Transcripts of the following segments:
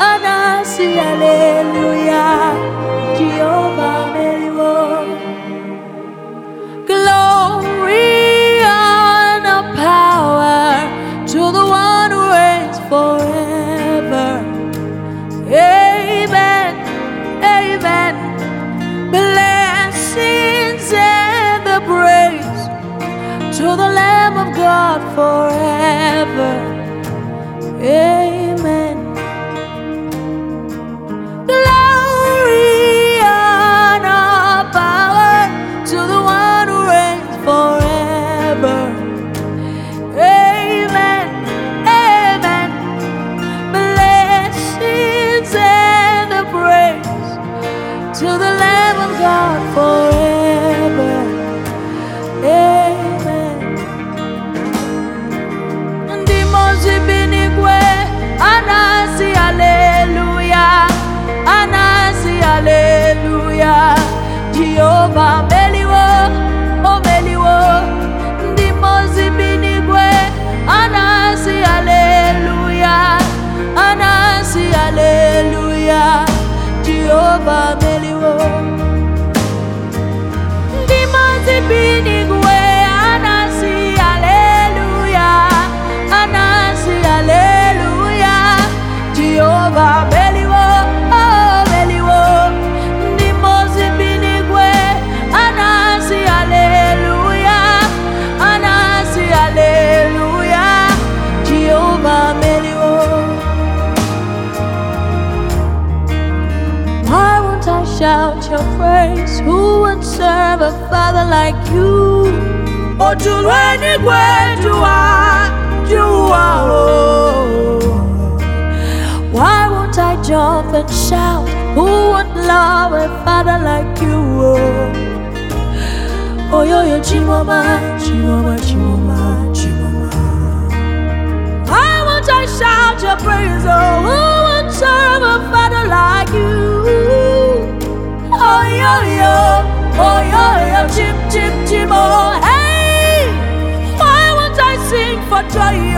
Anasi, hallelujah. Jehovah Meliwo. Glory and power to the one who reigns forever. Amen. Amen. Blessings and the praise to the Lamb of God forever. Amen. Shout your praise? Who would serve a father like you? Ojúlọ ẹnìgbẹ́ jùwà jùwà o. Why won't I jump and shout? Who would love a father like you? Oh, oh yo, yo, Chimoma, Chimoma, Chimoma, Chimoma. Why won't I shout your praise? Oh, for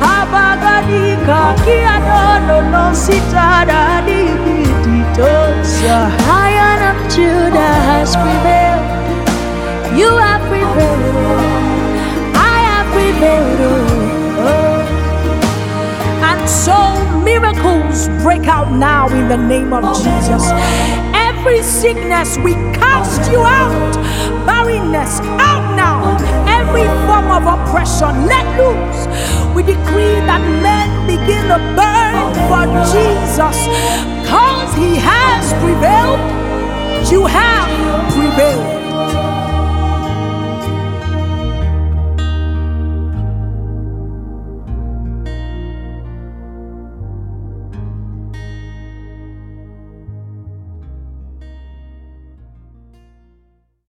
dita Abagadika kia no no sitada di ditosa Lion of Judah has prevailed You have prevailed I have prevailed oh, oh. And so miracles break out now in the name of Jesus. Every sickness, we cast you out. Barrenness, out now. Every form of oppression, let loose. We decree that men begin to burn for Jesus. Because he has prevailed, you have prevailed.